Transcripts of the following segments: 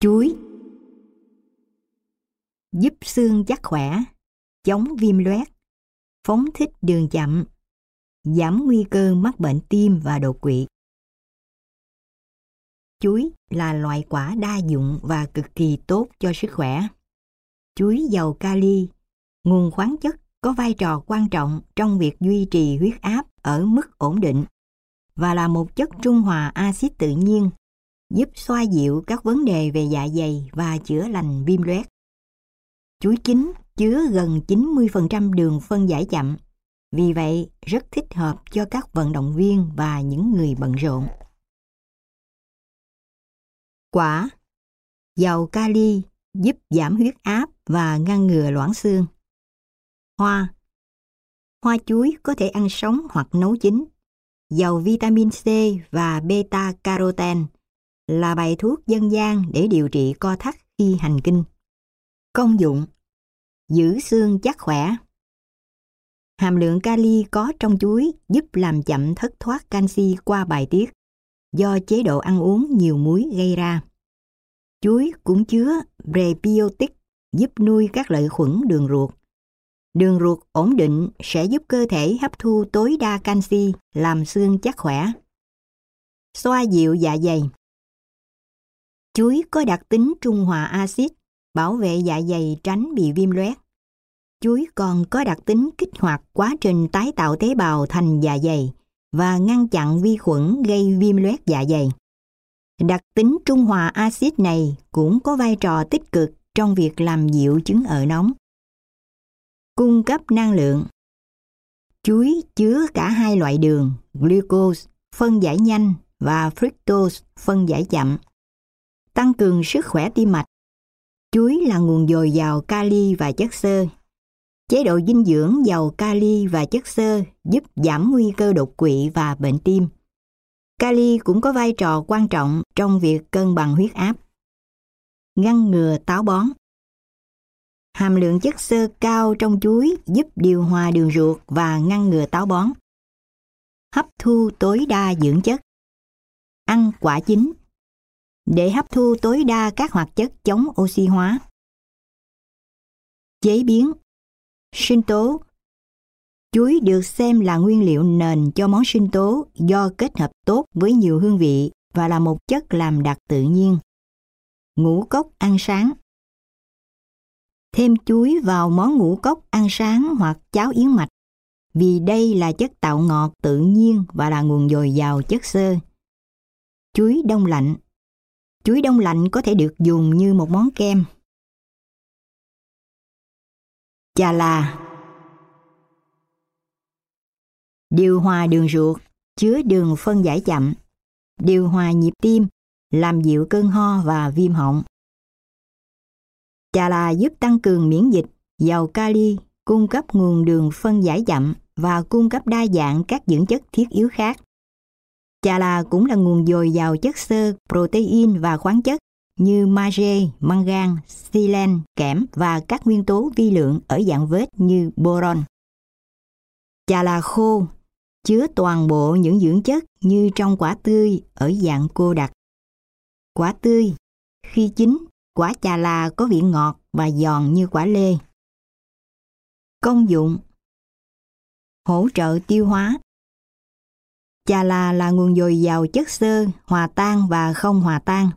Chuối Giúp xương chắc khỏe, chống viêm loét, phóng thích đường chậm, giảm nguy cơ mắc bệnh tim và đột quỵ. Chuối là loại quả đa dụng và cực kỳ tốt cho sức khỏe. Chuối giàu kali, nguồn khoáng chất có vai trò quan trọng trong việc duy trì huyết áp ở mức ổn định và là một chất trung hòa axit tự nhiên giúp xoa dịu các vấn đề về dạ dày và chữa lành viêm loét. Chuối chín chứa gần 90% đường phân giải chậm, vì vậy rất thích hợp cho các vận động viên và những người bận rộn. Quả Giàu kali giúp giảm huyết áp và ngăn ngừa loãng xương. Hoa Hoa chuối có thể ăn sống hoặc nấu chín. Giàu vitamin C và beta carotene là bài thuốc dân gian để điều trị co thắt khi hành kinh. Công dụng Giữ xương chắc khỏe Hàm lượng kali có trong chuối giúp làm chậm thất thoát canxi qua bài tiết, do chế độ ăn uống nhiều muối gây ra. Chuối cũng chứa prebiotic giúp nuôi các lợi khuẩn đường ruột. Đường ruột ổn định sẽ giúp cơ thể hấp thu tối đa canxi, làm xương chắc khỏe. Xoa dịu dạ dày Chuối có đặc tính trung hòa axit, bảo vệ dạ dày tránh bị viêm loét. Chuối còn có đặc tính kích hoạt quá trình tái tạo tế bào thành dạ dày và ngăn chặn vi khuẩn gây viêm loét dạ dày. Đặc tính trung hòa axit này cũng có vai trò tích cực trong việc làm dịu chứng ở nóng. Cung cấp năng lượng Chuối chứa cả hai loại đường, glucose, phân giải nhanh và fructose, phân giải chậm tăng cường sức khỏe tim mạch. Chuối là nguồn dồi dào kali và chất xơ. Chế độ dinh dưỡng giàu kali và chất xơ giúp giảm nguy cơ đột quỵ và bệnh tim. Kali cũng có vai trò quan trọng trong việc cân bằng huyết áp. Ngăn ngừa táo bón. Hàm lượng chất xơ cao trong chuối giúp điều hòa đường ruột và ngăn ngừa táo bón. Hấp thu tối đa dưỡng chất. Ăn quả chín để hấp thu tối đa các hoạt chất chống oxy hóa. Chế biến Sinh tố Chuối được xem là nguyên liệu nền cho món sinh tố do kết hợp tốt với nhiều hương vị và là một chất làm đặc tự nhiên. Ngũ cốc ăn sáng Thêm chuối vào món ngũ cốc ăn sáng hoặc cháo yến mạch vì đây là chất tạo ngọt tự nhiên và là nguồn dồi dào chất xơ. Chuối đông lạnh Chuối đông lạnh có thể được dùng như một món kem. Chà là Điều hòa đường ruột, chứa đường phân giải chậm, điều hòa nhịp tim, làm dịu cơn ho và viêm họng. Chà là giúp tăng cường miễn dịch, giàu kali, cung cấp nguồn đường phân giải chậm và cung cấp đa dạng các dưỡng chất thiết yếu khác. Chà là cũng là nguồn dồi dào chất xơ, protein và khoáng chất như magie, mangan, silen, kẽm và các nguyên tố vi lượng ở dạng vết như boron. Chà là khô, chứa toàn bộ những dưỡng chất như trong quả tươi ở dạng cô đặc. Quả tươi, khi chín, quả chà là có vị ngọt và giòn như quả lê. Công dụng Hỗ trợ tiêu hóa Chà là là nguồn dồi dào chất xơ, hòa tan và không hòa tan,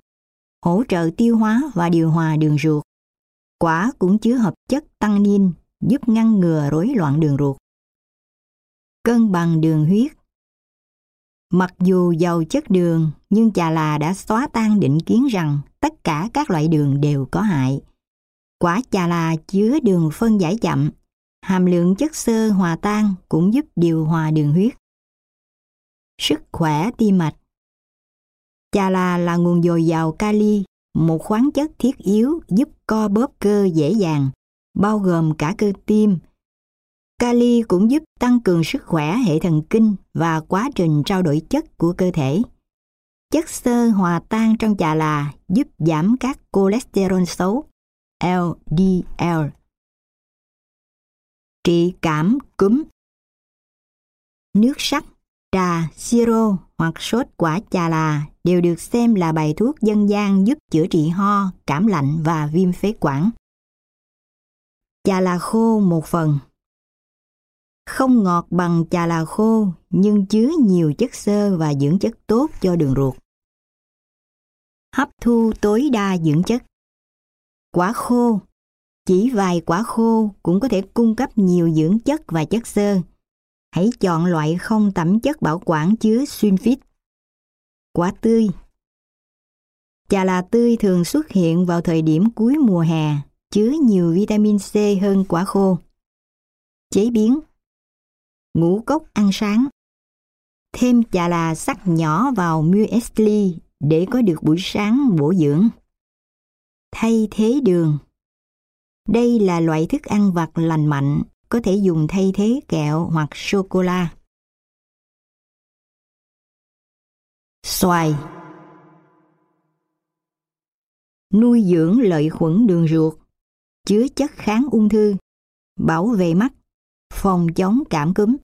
hỗ trợ tiêu hóa và điều hòa đường ruột. Quả cũng chứa hợp chất tăng niên, giúp ngăn ngừa rối loạn đường ruột. Cân bằng đường huyết Mặc dù giàu chất đường, nhưng chà là đã xóa tan định kiến rằng tất cả các loại đường đều có hại. Quả chà là chứa đường phân giải chậm, hàm lượng chất xơ hòa tan cũng giúp điều hòa đường huyết sức khỏe tim mạch. Chà là là nguồn dồi dào kali, một khoáng chất thiết yếu giúp co bóp cơ dễ dàng, bao gồm cả cơ tim. Kali cũng giúp tăng cường sức khỏe hệ thần kinh và quá trình trao đổi chất của cơ thể. Chất xơ hòa tan trong chà là giúp giảm các cholesterol xấu, LDL. Trị cảm cúm Nước sắt Trà, siro hoặc sốt quả trà là đều được xem là bài thuốc dân gian giúp chữa trị ho, cảm lạnh và viêm phế quản. Trà là khô một phần Không ngọt bằng trà là khô nhưng chứa nhiều chất xơ và dưỡng chất tốt cho đường ruột. Hấp thu tối đa dưỡng chất Quả khô Chỉ vài quả khô cũng có thể cung cấp nhiều dưỡng chất và chất xơ. Hãy chọn loại không tẩm chất bảo quản chứa sulfit. Quả tươi Trà là tươi thường xuất hiện vào thời điểm cuối mùa hè, chứa nhiều vitamin C hơn quả khô. Chế biến Ngũ cốc ăn sáng Thêm trà là sắc nhỏ vào muesli để có được buổi sáng bổ dưỡng. Thay thế đường Đây là loại thức ăn vặt lành mạnh, có thể dùng thay thế kẹo hoặc sô-cô-la. Xoài Nuôi dưỡng lợi khuẩn đường ruột, chứa chất kháng ung thư, bảo vệ mắt, phòng chống cảm cúm.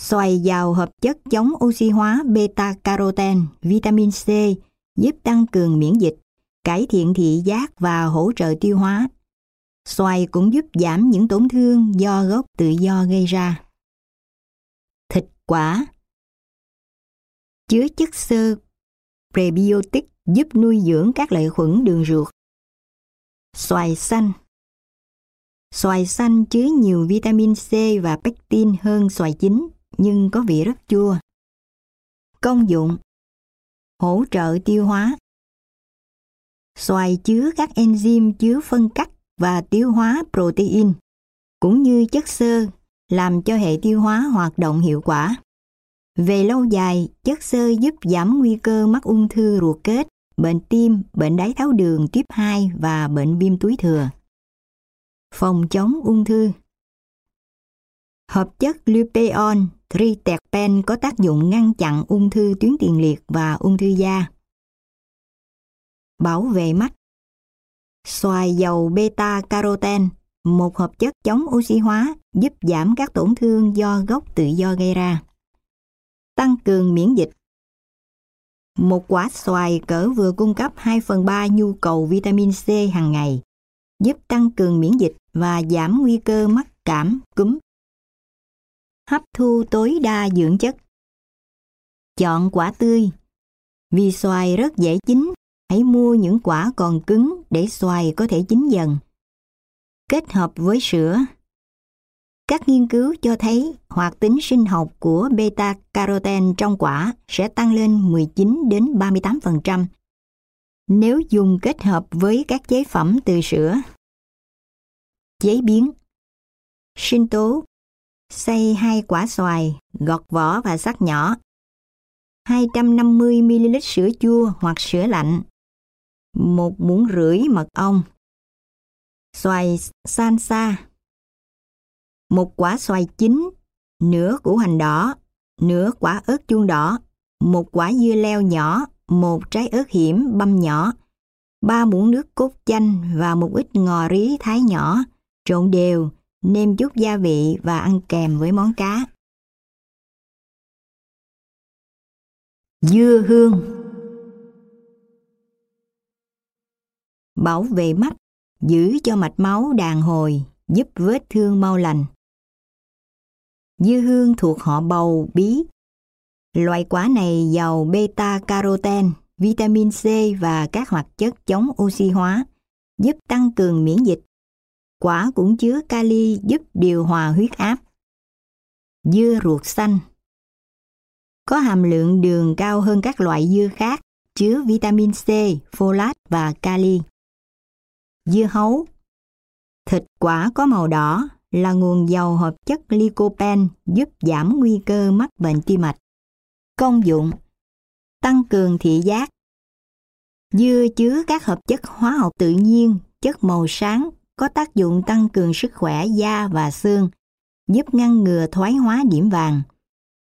Xoài giàu hợp chất chống oxy hóa beta-carotene, vitamin C, giúp tăng cường miễn dịch, cải thiện thị giác và hỗ trợ tiêu hóa. Xoài cũng giúp giảm những tổn thương do gốc tự do gây ra. Thịt quả Chứa chất xơ prebiotic giúp nuôi dưỡng các lợi khuẩn đường ruột. Xoài xanh Xoài xanh chứa nhiều vitamin C và pectin hơn xoài chín, nhưng có vị rất chua. Công dụng Hỗ trợ tiêu hóa Xoài chứa các enzyme chứa phân cách và tiêu hóa protein, cũng như chất xơ, làm cho hệ tiêu hóa hoạt động hiệu quả. Về lâu dài, chất xơ giúp giảm nguy cơ mắc ung thư ruột kết, bệnh tim, bệnh đái tháo đường tuyếp 2 và bệnh viêm túi thừa. Phòng chống ung thư Hợp chất luteon Triterpen có tác dụng ngăn chặn ung thư tuyến tiền liệt và ung thư da. Bảo vệ mắt Xoài dầu beta-carotene, một hợp chất chống oxy hóa, giúp giảm các tổn thương do gốc tự do gây ra. Tăng cường miễn dịch Một quả xoài cỡ vừa cung cấp 2 phần 3 nhu cầu vitamin C hàng ngày, giúp tăng cường miễn dịch và giảm nguy cơ mắc cảm, cúm hấp thu tối đa dưỡng chất. Chọn quả tươi. Vì xoài rất dễ chín, hãy mua những quả còn cứng để xoài có thể chín dần. Kết hợp với sữa. Các nghiên cứu cho thấy hoạt tính sinh học của beta-carotene trong quả sẽ tăng lên 19 đến 38% nếu dùng kết hợp với các chế phẩm từ sữa. Chế biến Sinh tố Xay hai quả xoài, gọt vỏ và sắc nhỏ. 250ml sữa chua hoặc sữa lạnh. Một muỗng rưỡi mật ong. Xoài salsa. Một quả xoài chín, nửa củ hành đỏ, nửa quả ớt chuông đỏ, một quả dưa leo nhỏ, một trái ớt hiểm băm nhỏ, ba muỗng nước cốt chanh và một ít ngò rí thái nhỏ, trộn đều, nêm chút gia vị và ăn kèm với món cá. Dưa hương Bảo vệ mắt, giữ cho mạch máu đàn hồi, giúp vết thương mau lành. Dưa hương thuộc họ bầu bí. Loại quả này giàu beta-carotene, vitamin C và các hoạt chất chống oxy hóa, giúp tăng cường miễn dịch Quả cũng chứa kali giúp điều hòa huyết áp. Dưa ruột xanh Có hàm lượng đường cao hơn các loại dưa khác, chứa vitamin C, folate và kali. Dưa hấu Thịt quả có màu đỏ là nguồn giàu hợp chất lycopene giúp giảm nguy cơ mắc bệnh tim mạch. Công dụng Tăng cường thị giác Dưa chứa các hợp chất hóa học tự nhiên, chất màu sáng có tác dụng tăng cường sức khỏe da và xương, giúp ngăn ngừa thoái hóa điểm vàng.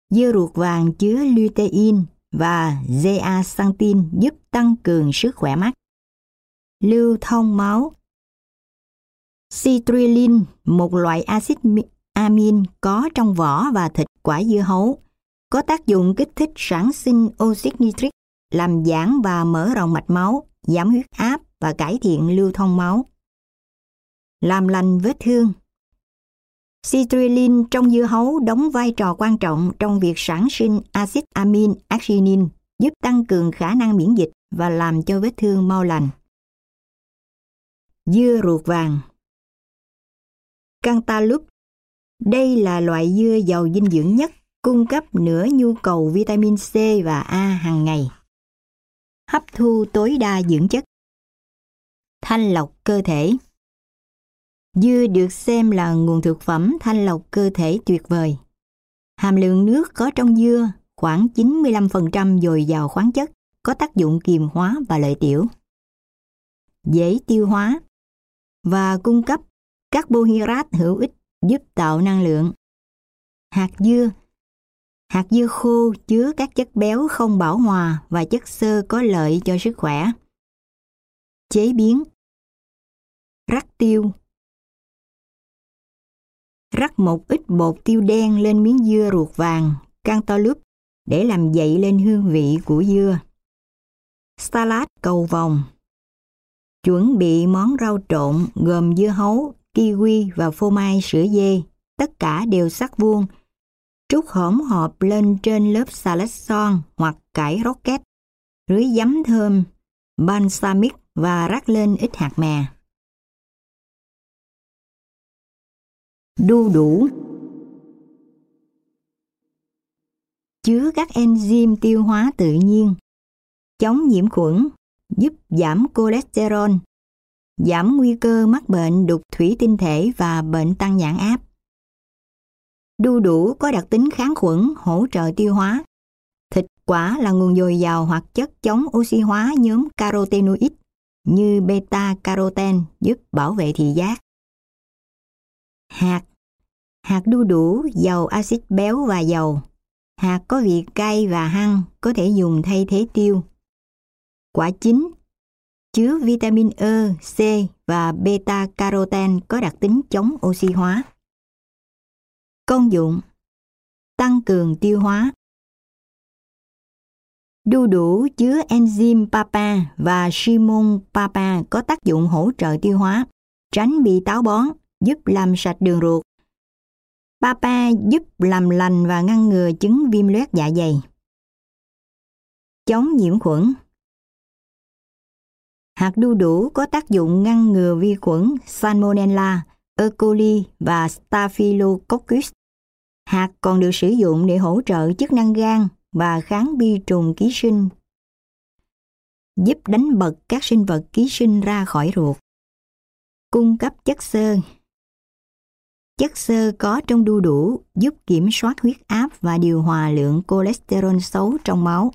Dưa ruột vàng chứa lutein và zeaxanthin giúp tăng cường sức khỏe mắt. Lưu thông máu Citrulline, một loại axit amin có trong vỏ và thịt quả dưa hấu, có tác dụng kích thích sản sinh oxit nitric, làm giãn và mở rộng mạch máu, giảm huyết áp và cải thiện lưu thông máu. Làm lành vết thương Citrulline trong dưa hấu đóng vai trò quan trọng trong việc sản sinh axit amin arginin, giúp tăng cường khả năng miễn dịch và làm cho vết thương mau lành. Dưa ruột vàng Cantaloupe Đây là loại dưa giàu dinh dưỡng nhất, cung cấp nửa nhu cầu vitamin C và A hàng ngày. Hấp thu tối đa dưỡng chất. Thanh lọc cơ thể Dưa được xem là nguồn thực phẩm thanh lọc cơ thể tuyệt vời. Hàm lượng nước có trong dưa khoảng 95% dồi dào khoáng chất, có tác dụng kiềm hóa và lợi tiểu. Dễ tiêu hóa và cung cấp carbohydrate hữu ích giúp tạo năng lượng. Hạt dưa Hạt dưa khô chứa các chất béo không bảo hòa và chất xơ có lợi cho sức khỏe. Chế biến Rắc tiêu Rắc một ít bột tiêu đen lên miếng dưa ruột vàng, cantaloupe để làm dậy lên hương vị của dưa. Salad cầu vòng Chuẩn bị món rau trộn gồm dưa hấu, kiwi và phô mai sữa dê, tất cả đều sắc vuông. Trút hỗn hợp lên trên lớp salad son hoặc cải rocket, rưới giấm thơm, balsamic và rắc lên ít hạt mè. Đu đủ. Chứa các enzyme tiêu hóa tự nhiên, chống nhiễm khuẩn, giúp giảm cholesterol, giảm nguy cơ mắc bệnh đục thủy tinh thể và bệnh tăng nhãn áp. Đu đủ có đặc tính kháng khuẩn, hỗ trợ tiêu hóa. Thịt quả là nguồn dồi dào hoạt chất chống oxy hóa nhóm carotenoid như beta-caroten giúp bảo vệ thị giác. Hạt Hạt đu đủ giàu axit béo và dầu. Hạt có vị cay và hăng, có thể dùng thay thế tiêu. Quả chín. Chứa vitamin E, C và beta-caroten có đặc tính chống oxy hóa. Công dụng. Tăng cường tiêu hóa. Đu đủ chứa enzyme PAPA và Shimon PAPA có tác dụng hỗ trợ tiêu hóa, tránh bị táo bón, giúp làm sạch đường ruột, Papa giúp làm lành và ngăn ngừa chứng viêm loét dạ dày. Chống nhiễm khuẩn. Hạt đu đủ có tác dụng ngăn ngừa vi khuẩn Salmonella, E. coli và Staphylococcus. Hạt còn được sử dụng để hỗ trợ chức năng gan và kháng vi trùng ký sinh, giúp đánh bật các sinh vật ký sinh ra khỏi ruột. Cung cấp chất xơ Chất xơ có trong đu đủ giúp kiểm soát huyết áp và điều hòa lượng cholesterol xấu trong máu.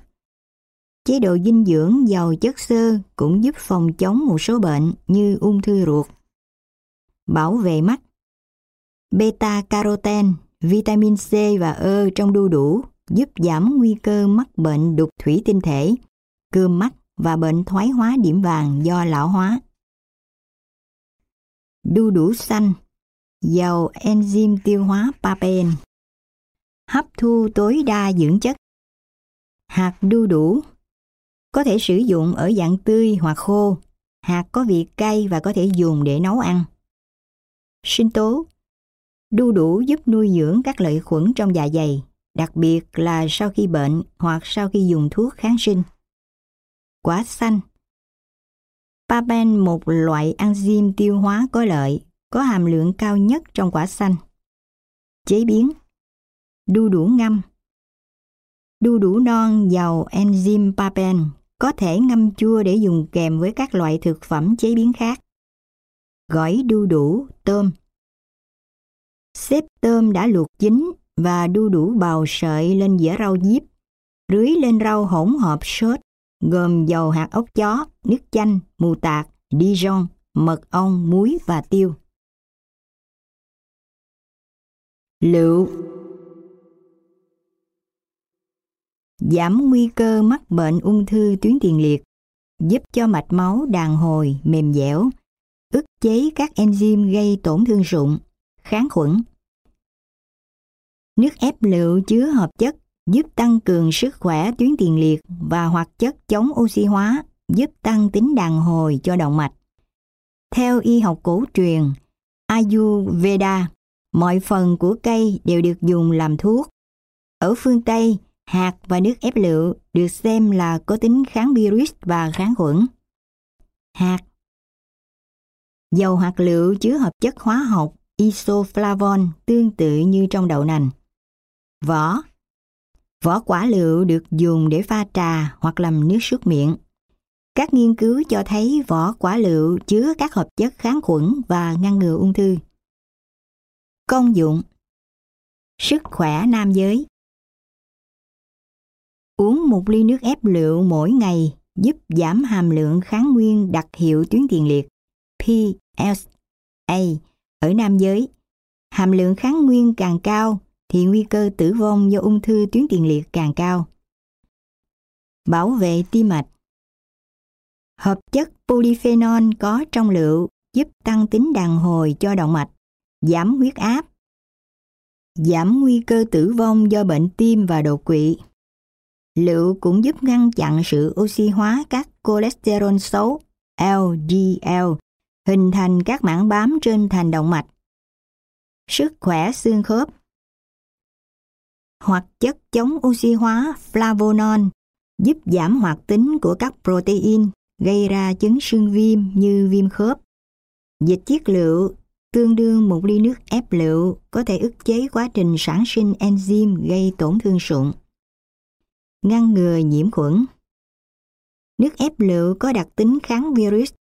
Chế độ dinh dưỡng giàu chất xơ cũng giúp phòng chống một số bệnh như ung thư ruột. Bảo vệ mắt Beta-caroten, vitamin C và E trong đu đủ giúp giảm nguy cơ mắc bệnh đục thủy tinh thể, cơm mắt và bệnh thoái hóa điểm vàng do lão hóa. Đu đủ xanh giàu enzyme tiêu hóa papain, hấp thu tối đa dưỡng chất. Hạt đu đủ có thể sử dụng ở dạng tươi hoặc khô. Hạt có vị cay và có thể dùng để nấu ăn. Sinh tố Đu đủ giúp nuôi dưỡng các lợi khuẩn trong dạ dày, đặc biệt là sau khi bệnh hoặc sau khi dùng thuốc kháng sinh. Quả xanh Papain một loại enzyme tiêu hóa có lợi có hàm lượng cao nhất trong quả xanh. Chế biến Đu đủ ngâm Đu đủ non giàu enzyme papain có thể ngâm chua để dùng kèm với các loại thực phẩm chế biến khác. Gỏi đu đủ, tôm Xếp tôm đã luộc chín và đu đủ bào sợi lên dĩa rau diếp, rưới lên rau hỗn hợp sốt gồm dầu hạt ốc chó, nước chanh, mù tạt, Dijon, mật ong, muối và tiêu. Lựu Giảm nguy cơ mắc bệnh ung thư tuyến tiền liệt, giúp cho mạch máu đàn hồi, mềm dẻo, ức chế các enzyme gây tổn thương rụng, kháng khuẩn, Nước ép lựu chứa hợp chất giúp tăng cường sức khỏe tuyến tiền liệt và hoạt chất chống oxy hóa giúp tăng tính đàn hồi cho động mạch. Theo y học cổ truyền, Ayurveda, mọi phần của cây đều được dùng làm thuốc. Ở phương Tây, hạt và nước ép lựu được xem là có tính kháng virus và kháng khuẩn. Hạt Dầu hạt lựu chứa hợp chất hóa học isoflavon tương tự như trong đậu nành. Vỏ Vỏ quả lựu được dùng để pha trà hoặc làm nước súc miệng. Các nghiên cứu cho thấy vỏ quả lựu chứa các hợp chất kháng khuẩn và ngăn ngừa ung thư. Công dụng Sức khỏe nam giới Uống một ly nước ép lựu mỗi ngày giúp giảm hàm lượng kháng nguyên đặc hiệu tuyến tiền liệt PSA ở nam giới. Hàm lượng kháng nguyên càng cao thì nguy cơ tử vong do ung thư tuyến tiền liệt càng cao. Bảo vệ tim mạch Hợp chất polyphenol có trong lựu giúp tăng tính đàn hồi cho động mạch, giảm huyết áp, giảm nguy cơ tử vong do bệnh tim và đột quỵ. Lựu cũng giúp ngăn chặn sự oxy hóa các cholesterol xấu LDL hình thành các mảng bám trên thành động mạch. Sức khỏe xương khớp hoạt chất chống oxy hóa flavonol giúp giảm hoạt tính của các protein gây ra chứng xương viêm như viêm khớp. Dịch chiết lựu tương đương một ly nước ép lựu có thể ức chế quá trình sản sinh enzyme gây tổn thương sụn. Ngăn ngừa nhiễm khuẩn Nước ép lựu có đặc tính kháng virus.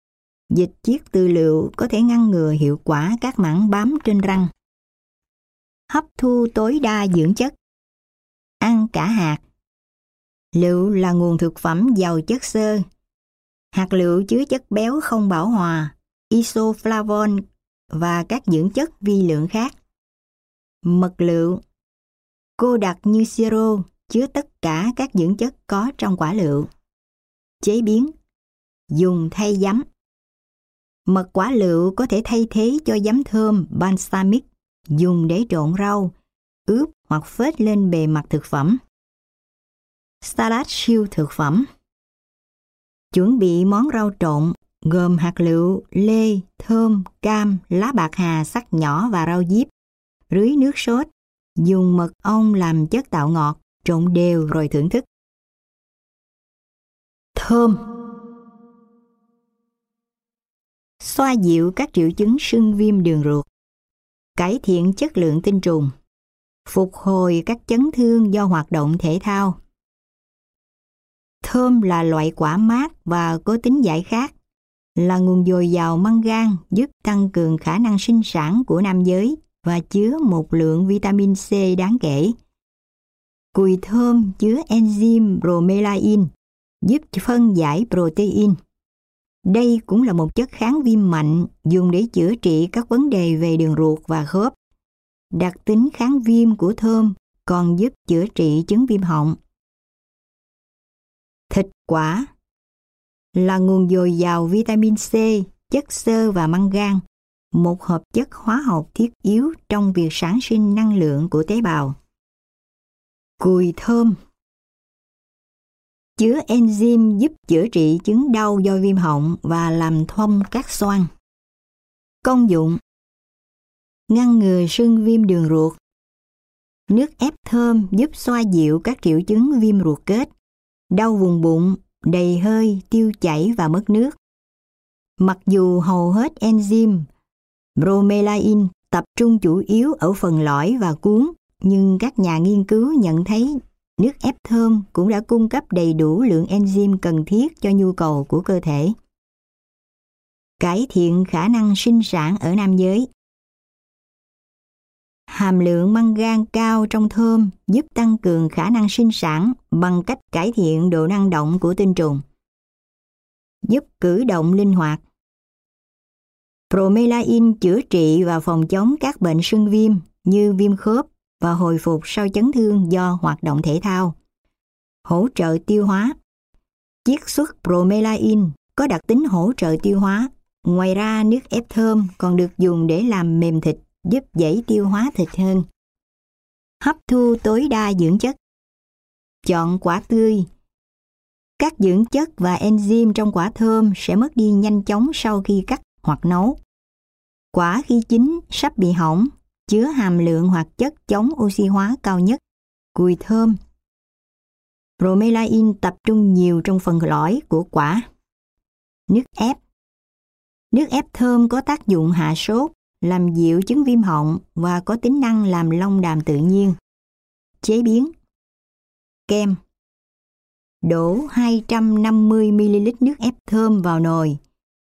Dịch chiết từ lựu có thể ngăn ngừa hiệu quả các mảng bám trên răng. Hấp thu tối đa dưỡng chất Ăn cả hạt Lựu là nguồn thực phẩm giàu chất xơ. Hạt lựu chứa chất béo không bảo hòa, isoflavon và các dưỡng chất vi lượng khác. Mật lựu Cô đặc như siro chứa tất cả các dưỡng chất có trong quả lựu. Chế biến Dùng thay giấm Mật quả lựu có thể thay thế cho giấm thơm balsamic dùng để trộn rau, ướp hoặc phết lên bề mặt thực phẩm. Salad siêu thực phẩm Chuẩn bị món rau trộn gồm hạt lựu, lê, thơm, cam, lá bạc hà sắc nhỏ và rau diếp. Rưới nước sốt, dùng mật ong làm chất tạo ngọt, trộn đều rồi thưởng thức. Thơm Xoa dịu các triệu chứng sưng viêm đường ruột, cải thiện chất lượng tinh trùng, phục hồi các chấn thương do hoạt động thể thao. Thơm là loại quả mát và có tính giải khát, là nguồn dồi dào mangan giúp tăng cường khả năng sinh sản của nam giới và chứa một lượng vitamin C đáng kể. Cùi thơm chứa enzyme bromelain giúp phân giải protein. Đây cũng là một chất kháng viêm mạnh dùng để chữa trị các vấn đề về đường ruột và khớp. Đặc tính kháng viêm của thơm còn giúp chữa trị chứng viêm họng. Thịt quả là nguồn dồi dào vitamin C, chất xơ và mangan, một hợp chất hóa học thiết yếu trong việc sản sinh năng lượng của tế bào. Cùi thơm chứa enzyme giúp chữa trị chứng đau do viêm họng và làm thông các xoang. Công dụng Ngăn ngừa sưng viêm đường ruột Nước ép thơm giúp xoa dịu các triệu chứng viêm ruột kết, đau vùng bụng, đầy hơi, tiêu chảy và mất nước. Mặc dù hầu hết enzyme bromelain tập trung chủ yếu ở phần lõi và cuống, nhưng các nhà nghiên cứu nhận thấy nước ép thơm cũng đã cung cấp đầy đủ lượng enzyme cần thiết cho nhu cầu của cơ thể. Cải thiện khả năng sinh sản ở nam giới Hàm lượng mangan cao trong thơm giúp tăng cường khả năng sinh sản bằng cách cải thiện độ năng động của tinh trùng. Giúp cử động linh hoạt. Bromelain chữa trị và phòng chống các bệnh sưng viêm như viêm khớp và hồi phục sau chấn thương do hoạt động thể thao. Hỗ trợ tiêu hóa. Chiết xuất bromelain có đặc tính hỗ trợ tiêu hóa. Ngoài ra, nước ép thơm còn được dùng để làm mềm thịt giúp dễ tiêu hóa thịt hơn. Hấp thu tối đa dưỡng chất. Chọn quả tươi. Các dưỡng chất và enzyme trong quả thơm sẽ mất đi nhanh chóng sau khi cắt hoặc nấu. Quả khi chín sắp bị hỏng, chứa hàm lượng hoạt chất chống oxy hóa cao nhất, cùi thơm. Bromelain tập trung nhiều trong phần lõi của quả. Nước ép Nước ép thơm có tác dụng hạ sốt, làm dịu chứng viêm họng và có tính năng làm lông đàm tự nhiên. Chế biến Kem Đổ 250ml nước ép thơm vào nồi,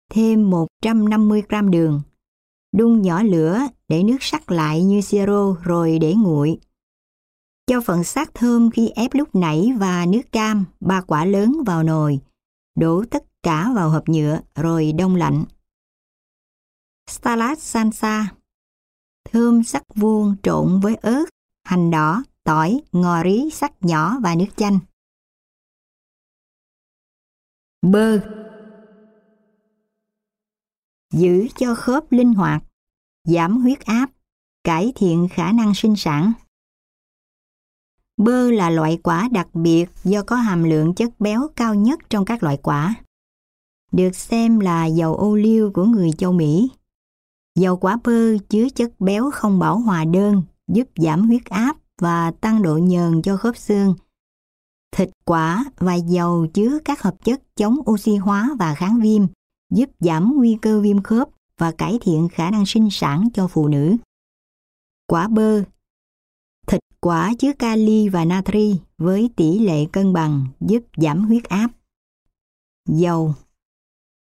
thêm 150g đường. Đun nhỏ lửa để nước sắc lại như siro rồi để nguội. Cho phần xác thơm khi ép lúc nãy và nước cam, ba quả lớn vào nồi. Đổ tất cả vào hộp nhựa rồi đông lạnh. Salad salsa Thơm sắc vuông trộn với ớt, hành đỏ, tỏi, ngò rí sắc nhỏ và nước chanh. Bơ Giữ cho khớp linh hoạt, giảm huyết áp, cải thiện khả năng sinh sản. Bơ là loại quả đặc biệt do có hàm lượng chất béo cao nhất trong các loại quả. Được xem là dầu ô liu của người châu Mỹ. Dầu quả bơ chứa chất béo không bảo hòa đơn, giúp giảm huyết áp và tăng độ nhờn cho khớp xương. Thịt quả và dầu chứa các hợp chất chống oxy hóa và kháng viêm, giúp giảm nguy cơ viêm khớp và cải thiện khả năng sinh sản cho phụ nữ. Quả bơ Thịt quả chứa kali và natri với tỷ lệ cân bằng giúp giảm huyết áp. Dầu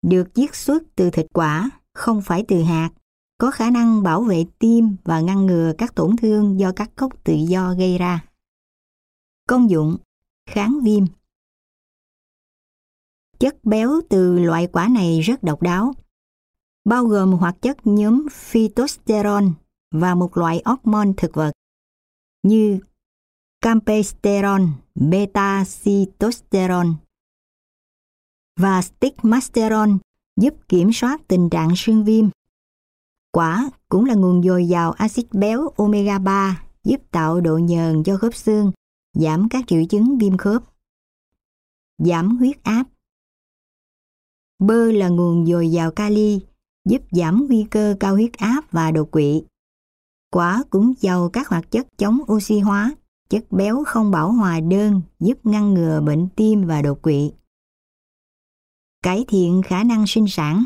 Được chiết xuất từ thịt quả, không phải từ hạt, có khả năng bảo vệ tim và ngăn ngừa các tổn thương do các gốc tự do gây ra. Công dụng kháng viêm Chất béo từ loại quả này rất độc đáo, bao gồm hoạt chất nhóm phytosterol và một loại hormone thực vật như campesterol, beta-cytosterol và stigmasterol giúp kiểm soát tình trạng sưng viêm. Quả cũng là nguồn dồi dào axit béo omega 3 giúp tạo độ nhờn cho khớp xương, giảm các triệu chứng viêm khớp. Giảm huyết áp Bơ là nguồn dồi dào kali, giúp giảm nguy cơ cao huyết áp và đột quỵ. Quả cũng giàu các hoạt chất chống oxy hóa, chất béo không bảo hòa đơn giúp ngăn ngừa bệnh tim và đột quỵ. Cải thiện khả năng sinh sản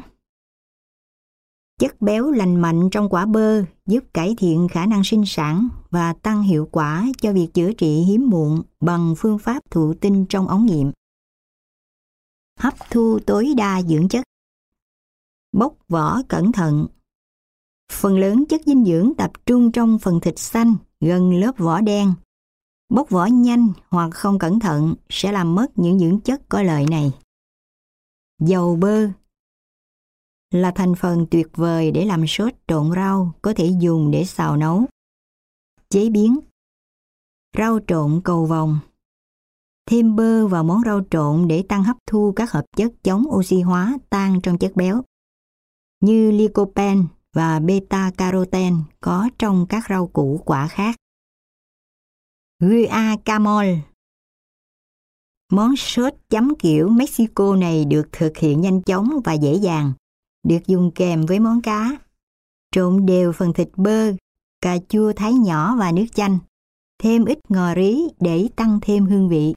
Chất béo lành mạnh trong quả bơ giúp cải thiện khả năng sinh sản và tăng hiệu quả cho việc chữa trị hiếm muộn bằng phương pháp thụ tinh trong ống nghiệm. Hấp thu tối đa dưỡng chất Bóc vỏ cẩn thận Phần lớn chất dinh dưỡng tập trung trong phần thịt xanh gần lớp vỏ đen. Bóc vỏ nhanh hoặc không cẩn thận sẽ làm mất những dưỡng chất có lợi này. Dầu bơ là thành phần tuyệt vời để làm sốt trộn rau có thể dùng để xào nấu. Chế biến, Rau trộn cầu vòng Thêm bơ vào món rau trộn để tăng hấp thu các hợp chất chống oxy hóa tan trong chất béo như lycopene và beta-carotene có trong các rau củ quả khác. Guacamole Món sốt chấm kiểu Mexico này được thực hiện nhanh chóng và dễ dàng, được dùng kèm với món cá. Trộn đều phần thịt bơ, cà chua thái nhỏ và nước chanh, thêm ít ngò rí để tăng thêm hương vị.